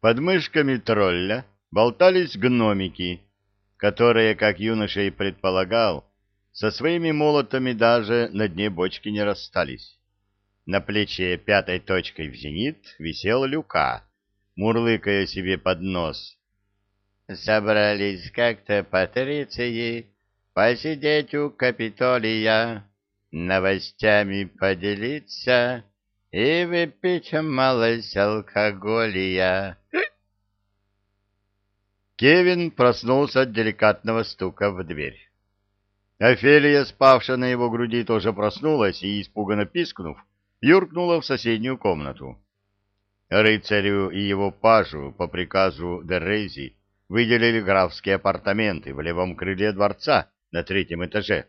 Под мышками тролля болтались гномики, которые, как юноша и предполагал, со своими молотами даже на дне бочки не расстались. На плече пятой точкой в зенит висел люка, мурлыкая себе под нос. «Собрались как-то патриции посидеть у Капитолия, новостями поделиться и выпить малость алкоголя». Кевин проснулся от деликатного стука в дверь. Офелия, спавшая на его груди, тоже проснулась и, испуганно пискнув, юркнула в соседнюю комнату. Рыцарю и его пажу по приказу Дерези выделили графские апартаменты в левом крыле дворца на третьем этаже.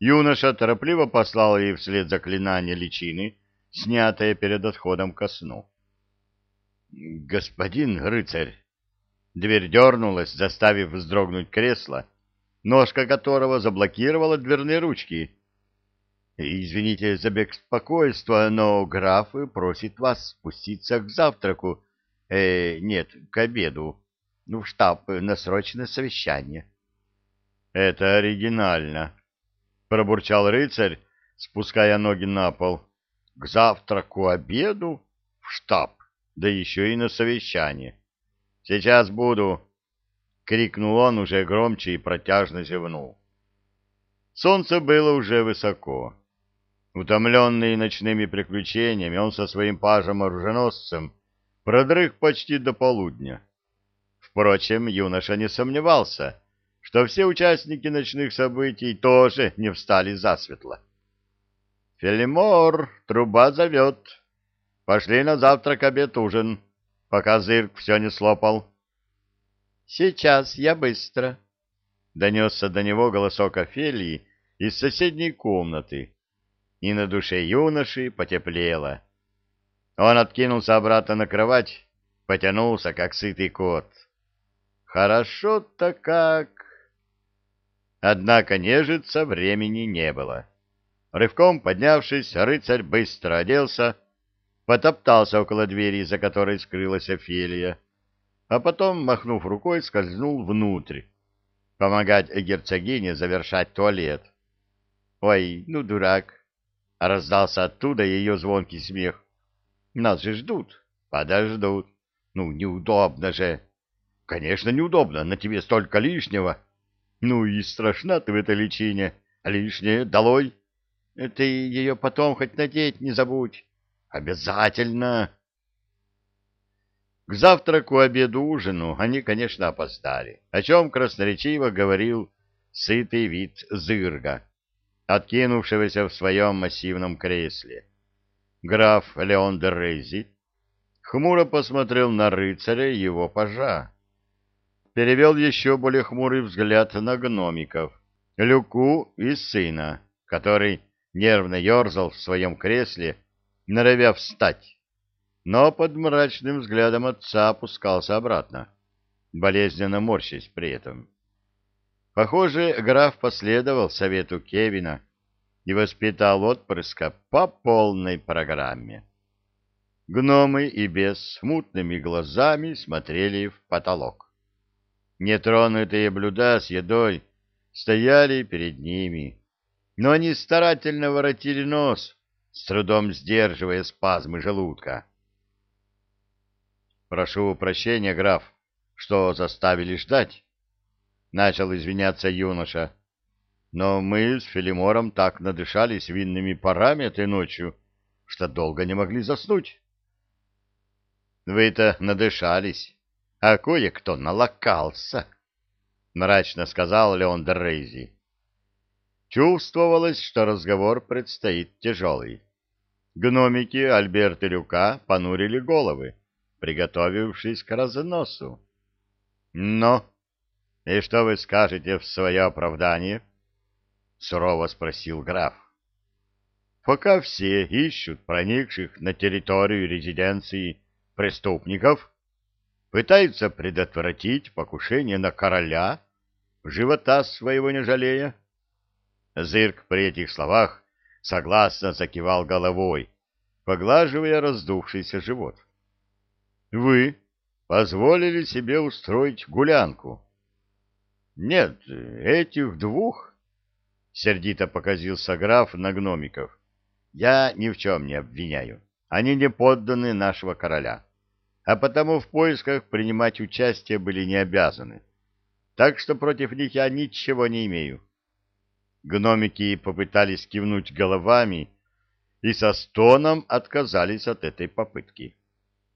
Юноша торопливо послал ей вслед заклинание личины, снятое перед отходом ко сну. «Господин рыцарь!» Дверь дернулась, заставив вздрогнуть кресло, ножка которого заблокировала дверные ручки. «Извините за беспокойство, но граф просит вас спуститься к завтраку, э, нет, к обеду, ну, в штаб на срочное совещание». «Это оригинально», — пробурчал рыцарь, спуская ноги на пол. «К завтраку, обеду? В штаб, да еще и на совещание». Сейчас буду, крикнул он уже громче и протяжно зевнул. Солнце было уже высоко. Утомленный ночными приключениями, он со своим пажем-оруженосцем продрых почти до полудня. Впрочем, юноша не сомневался, что все участники ночных событий тоже не встали засветло. «Фелимор, труба зовет. Пошли на завтрак, обед, ужин» пока зырк все не слопал. — Сейчас, я быстро, — донесся до него голосок Офелии из соседней комнаты, и на душе юноши потеплело. Он откинулся обратно на кровать, потянулся, как сытый кот. Хорошо-то как... Однако нежиться времени не было. Рывком поднявшись, рыцарь быстро оделся, потоптался около двери, за которой скрылась Офелия, а потом, махнув рукой, скользнул внутрь, помогать герцогине завершать туалет. «Ой, ну, дурак!» — раздался оттуда ее звонкий смех. «Нас же ждут, подождут. Ну, неудобно же!» «Конечно, неудобно, на тебе столько лишнего!» «Ну и страшна ты в этой личине, лишнее долой!» «Ты ее потом хоть надеть не забудь!» Обязательно. К завтраку, обеду, ужину они, конечно, опоздали, о чем красноречиво говорил сытый вид зырга, откинувшегося в своем массивном кресле. Граф Леон де Рези хмуро посмотрел на рыцаря его пажа. Перевел еще более хмурый взгляд на гномиков, Люку и сына, который нервно ерзал в своем кресле, норовя встать, но под мрачным взглядом отца опускался обратно, болезненно морщась при этом. Похоже, граф последовал совету Кевина и воспитал отпрыска по полной программе. Гномы и без мутными глазами смотрели в потолок. Нетронутые блюда с едой стояли перед ними, но они старательно воротили нос, с трудом сдерживая спазмы желудка. «Прошу прощения, граф, что заставили ждать?» — начал извиняться юноша. «Но мы с Филимором так надышались винными парами этой ночью, что долго не могли заснуть». «Вы-то надышались, а кое-кто налокался», — мрачно сказал Леон Деррейзи. Чувствовалось, что разговор предстоит тяжелый. Гномики Альберт и Люка понурили головы, приготовившись к разносу. «Но, и что вы скажете в свое оправдание?» — сурово спросил граф. «Пока все ищут проникших на территорию резиденции преступников, пытаются предотвратить покушение на короля, живота своего не жалея, Зырк при этих словах согласно закивал головой, поглаживая раздувшийся живот. — Вы, позволили себе устроить гулянку. Нет, этих двух, — сердито показился граф на гномиков, — я ни в чем не обвиняю. Они не подданы нашего короля, а потому в поисках принимать участие были не обязаны. Так что против них я ничего не имею. Гномики попытались кивнуть головами и со стоном отказались от этой попытки.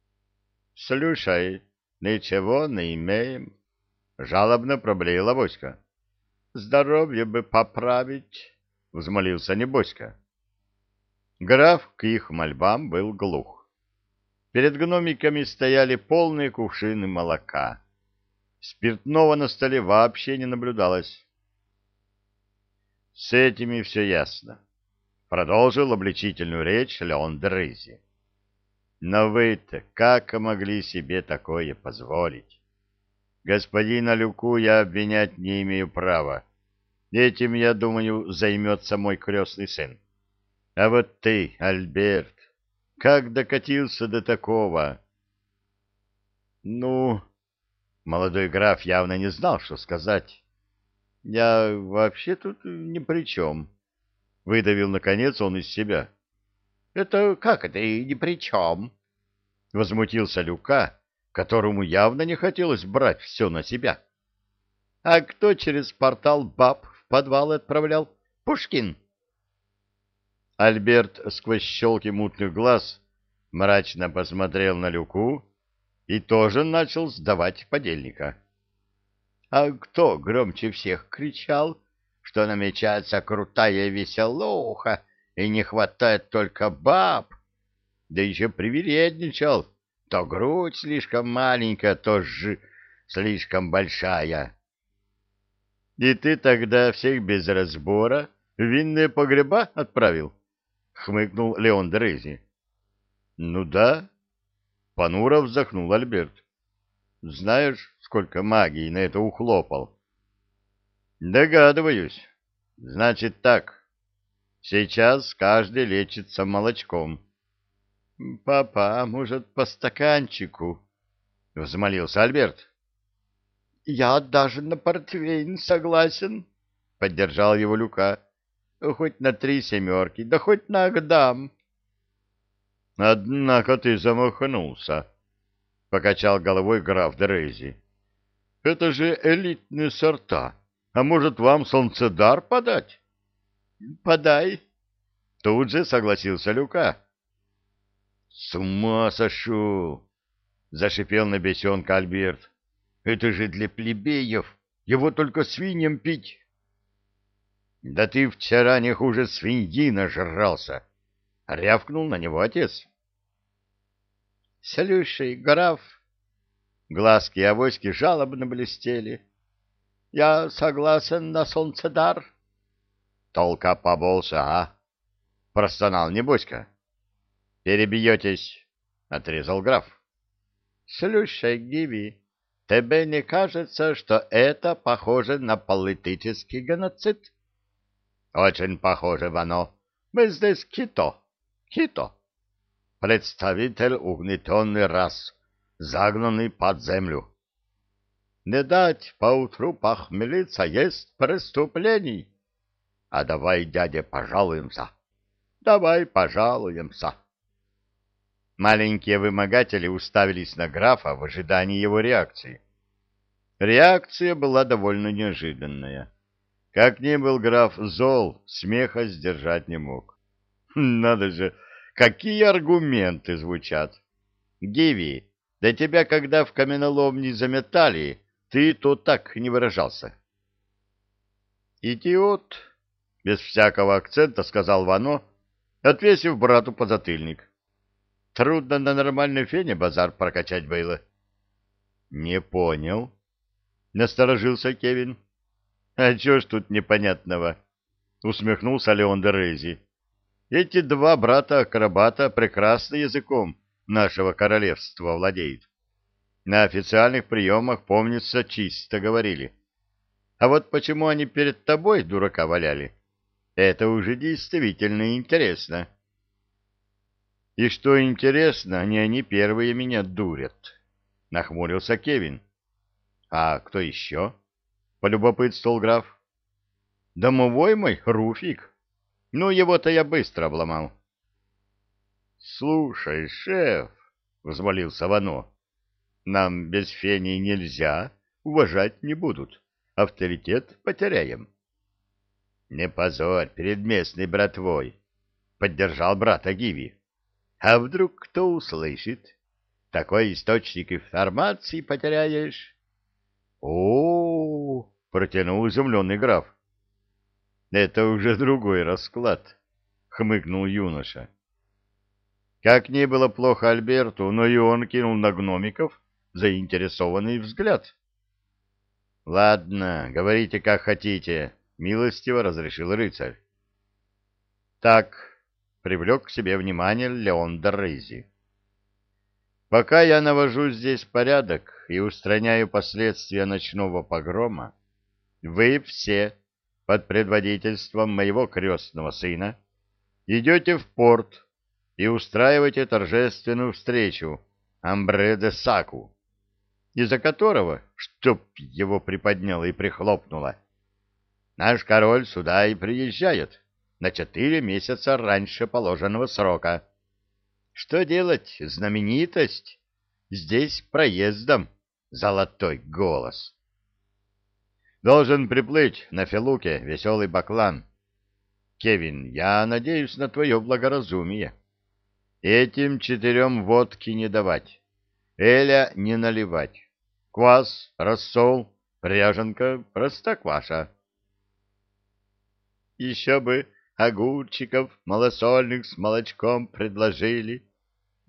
— Слушай, ничего не имеем, — жалобно проблеяла Боська. — Здоровье бы поправить, — взмолился Небоська. Граф к их мольбам был глух. Перед гномиками стояли полные кувшины молока. Спиртного на столе вообще не наблюдалось. С этими все ясно. Продолжил обличительную речь Леон Дрызи. Но вы-то как могли себе такое позволить? Господина Люку я обвинять не имею права. Этим, я думаю, займется мой крестный сын. А вот ты, Альберт, как докатился до такого? Ну, молодой граф явно не знал, что сказать. Я вообще тут ни при чем. Выдавил, наконец, он из себя. — Это как это и ни при чем? — возмутился Люка, которому явно не хотелось брать все на себя. — А кто через портал баб в подвал отправлял? Пушкин. Альберт сквозь щелки мутных глаз мрачно посмотрел на Люку и тоже начал сдавать подельника. — а кто громче всех кричал, что намечается крутая веселуха и не хватает только баб? Да еще привередничал. То грудь слишком маленькая, то же слишком большая. И ты тогда всех без разбора в винные погреба отправил? — хмыкнул Леон Дрези. — Ну да. Понуро вздохнул Альберт. — Знаешь, сколько магии на это ухлопал. Догадываюсь. Значит так. Сейчас каждый лечится молочком. Папа, может, по стаканчику? Взмолился Альберт. Я даже на портвейн согласен, поддержал его Люка. Хоть на три семерки, да хоть на Агдам. Однако ты замахнулся, покачал головой граф Дерези. Это же элитные сорта. А может, вам солнцедар подать? — Подай. Тут же согласился Люка. — С ума сошел! — зашипел на бесенка Альберт. — Это же для плебеев. Его только свиньям пить. — Да ты вчера не хуже свиньи нажрался! — рявкнул на него отец. — Слушай, граф, Глазки авоськи жалобно блестели. — Я согласен на солнцедар. — Толка побольше, а? — простонал Небоська. — Перебьетесь, — отрезал граф. — Слушай, Гиви, тебе не кажется, что это похоже на политический геноцид? — Очень похоже, Вано. Мы здесь кито. Кито. Представитель угнетенной расы загнанный под землю. Не дать поутру похмелиться есть преступлений. А давай, дядя, пожалуемся. Давай пожалуемся. Маленькие вымогатели уставились на графа в ожидании его реакции. Реакция была довольно неожиданная. Как ни был граф зол, смеха сдержать не мог. Надо же, какие аргументы звучат. Гиви, да тебя, когда в каменоломни заметали, ты то так не выражался. «Идиот!» — без всякого акцента сказал Вано, отвесив брату подзатыльник. «Трудно на нормальной фене базар прокачать было». «Не понял», — насторожился Кевин. «А чё ж тут непонятного?» — усмехнулся Леон Дерези. «Эти два брата-акробата прекрасно языком нашего королевства владеют. На официальных приемах, помнится, чисто говорили. А вот почему они перед тобой дурака валяли, это уже действительно интересно. И что интересно, не они первые меня дурят. — нахмурился Кевин. — А кто еще? — полюбопытствовал граф. — Домовой мой, Руфик. Ну, его-то я быстро обломал. — Слушай, шеф, — взмолился Вано, — нам без фени нельзя, уважать не будут. Авторитет потеряем. — Не позорь перед местной братвой, — поддержал брата Гиви. — А вдруг кто услышит? Такой источник информации потеряешь. О, -о, -о, протянул изумленный граф. Это уже другой расклад, хмыкнул юноша. Как не было плохо Альберту, но и он кинул на гномиков заинтересованный взгляд. Ладно, говорите как хотите, милостиво разрешил рыцарь. Так, привлек к себе внимание Леон Доррейзи. Пока я навожу здесь порядок и устраняю последствия ночного погрома, вы все под предводительством моего крестного сына идете в порт и устраиваете торжественную встречу Амбре де Саку, из-за которого, чтоб его приподняло и прихлопнуло, наш король сюда и приезжает на четыре месяца раньше положенного срока. Что делать, знаменитость? Здесь проездом золотой голос. Должен приплыть на Филуке веселый баклан. Кевин, я надеюсь на твое благоразумие. Этим четырем водки не давать, эля не наливать, квас, рассол, ряженка, простокваша. Еще бы огурчиков малосольных с молочком предложили,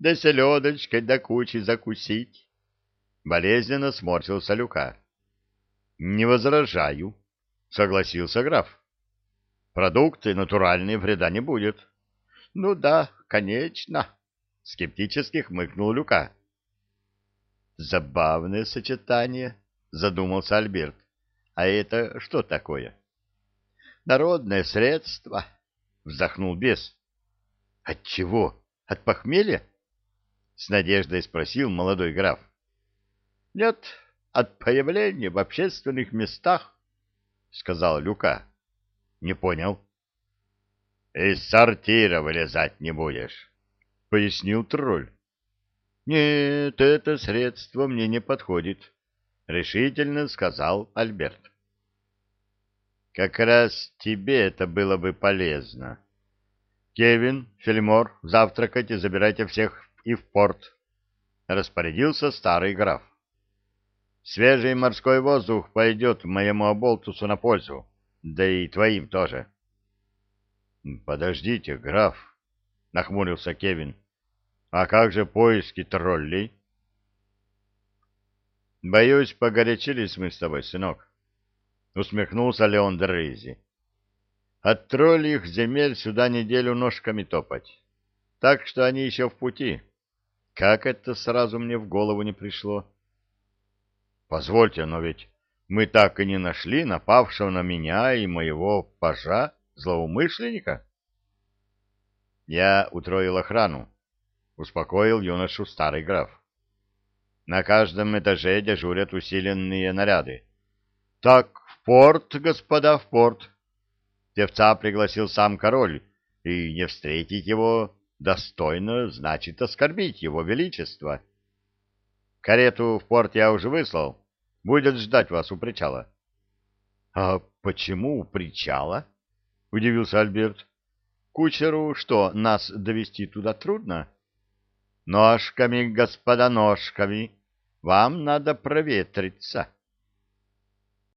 да селедочкой до кучи закусить. Болезненно сморщился Люка. — Не возражаю, — согласился граф. — Продукты натуральные вреда не будет. — Ну да, конечно, — скептически хмыкнул Люка. — Забавное сочетание, — задумался Альберт. — А это что такое? — Народное средство, — вздохнул бес. — От чего? От похмелья? с надеждой спросил молодой граф. Нет, от появления в общественных местах, сказал Люка. Не понял. Из сортира вылезать не будешь, пояснил тролль. Нет, это средство мне не подходит, решительно сказал Альберт. Как раз тебе это было бы полезно. Кевин, Фельмор, завтракать и забирайте всех и в порт, — распорядился старый граф. Свежий морской воздух пойдет моему оболтусу на пользу, да и твоим тоже. — Подождите, граф, — нахмурился Кевин, — а как же поиски троллей? — Боюсь, погорячились мы с тобой, сынок, — усмехнулся Леон Дрейзи. — От троллих земель сюда неделю ножками топать, так что они еще в пути. — как это сразу мне в голову не пришло? Позвольте, но ведь мы так и не нашли напавшего на меня и моего пажа злоумышленника. Я утроил охрану, успокоил юношу старый граф. На каждом этаже дежурят усиленные наряды. Так, в порт, господа, в порт. Певца пригласил сам король, и не встретить его достойно, значит, оскорбить его величество. Карету в порт я уже выслал. Будет ждать вас у причала. — А почему у причала? — удивился Альберт. — Кучеру что, нас довести туда трудно? — Ножками, господа, ножками. Вам надо проветриться.